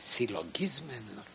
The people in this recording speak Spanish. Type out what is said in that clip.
syllogismen